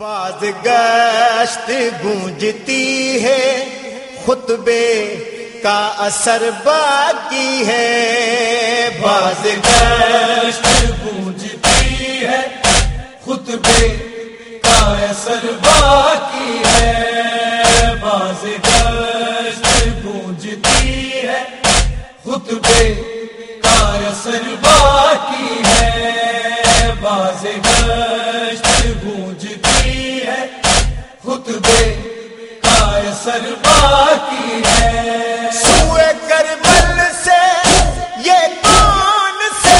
باز گشت گونجتی ہے، خطبے کا اثر باقی ہے۔ باز گشت گونجتی ہے، خطبے کا اثر باقی ہے۔ باز گشت گونجتی ہے، خطبے کا اثر باقی ہے۔ باز گشت گونجتی خطبے کا اثر باقی ہے۔ سوئے کربل سے یہ کون سے؟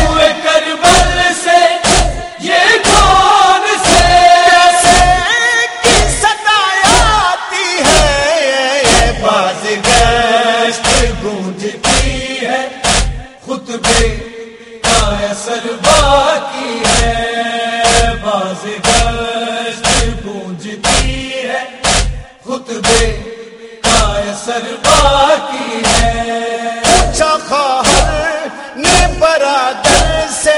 ہوئے کربل سے یہ کون سے؟ کی ستایا آتی ہے باز گشت گونجتی ہے۔ خطبے کا اثر باقی ہے باز خطبے کا اثر باقی ہے۔ اچھا خواہر نے برادر سے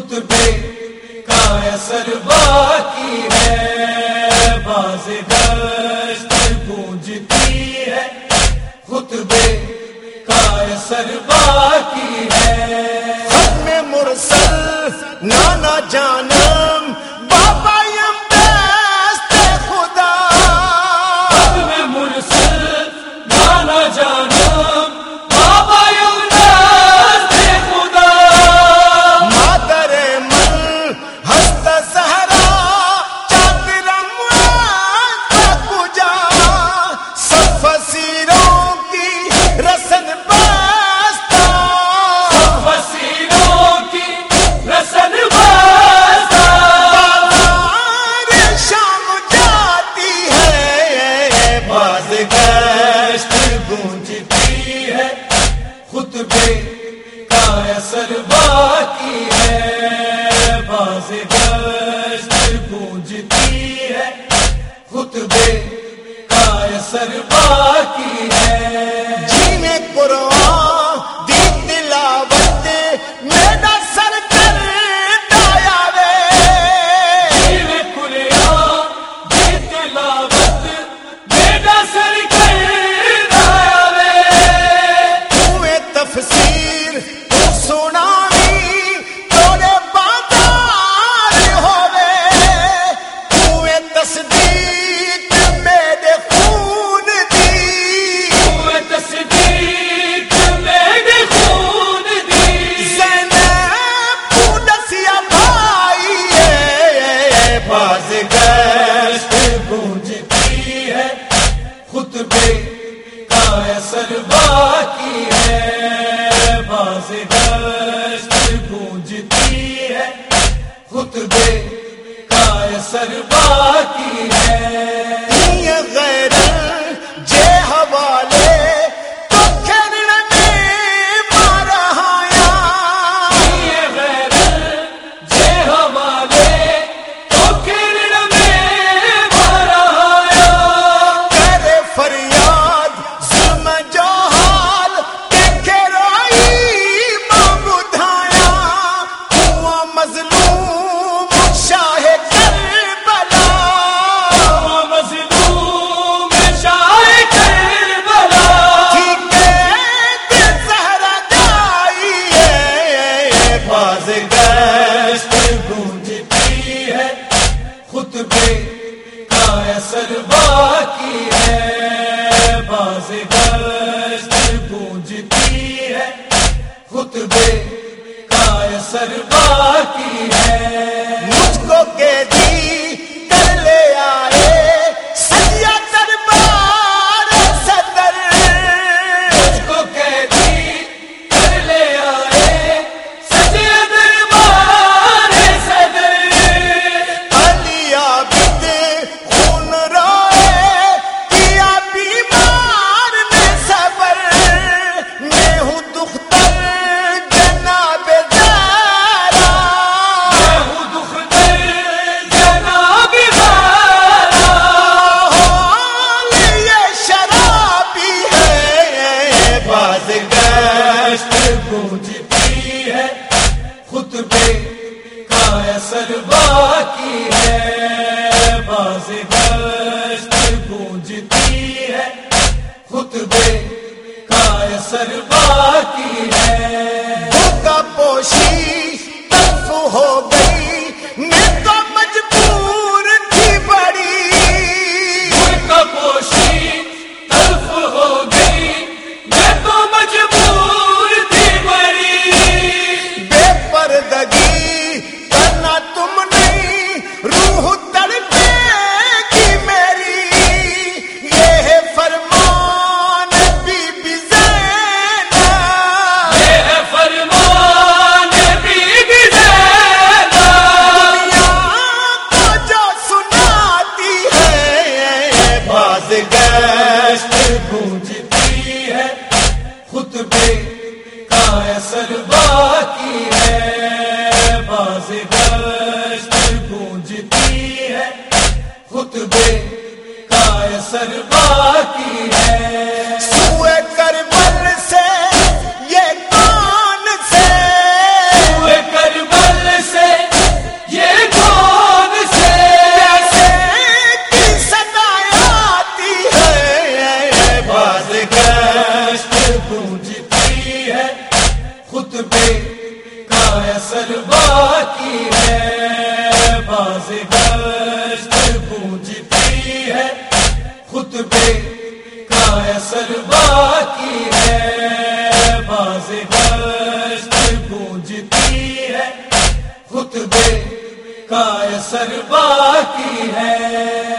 خطبے کا اثر باقی ہے۔ باز گشت گونجتی ہے۔ خطبے کا اثر باقی ہے۔ مرسل، نانا جان خطبے کا اثر باقی ہے، باز گشت گونجتی ہے۔ خطبے کا اثر باقی ہے۔ جینے قرآن رتبے کا اثر باقی ہے۔ باز گشت گونجتی ہے۔ خطبے کا اثر خطبے کا اثر باقی ہے۔ باز گشت گونجتی ہے۔ خطبے کا اثر رتبے کا باقی ہے باز گونجتی ہے خطبے اثر باقی ہے باز گشت گونجتی ہے۔ خطبے کا اثر باقی ہے۔ سوئے کربل سے یہ سے؟ کربل سے یہ سے؟ آتی ہے؟ باز گشت ہے خطبے کا اثر باقی ہے۔ باز گشت گونجتی ہے۔ خطبے کا اثر باقی ہے۔ باز گشت گونجتی ہے۔ خطبے کا اثر باقی ہے۔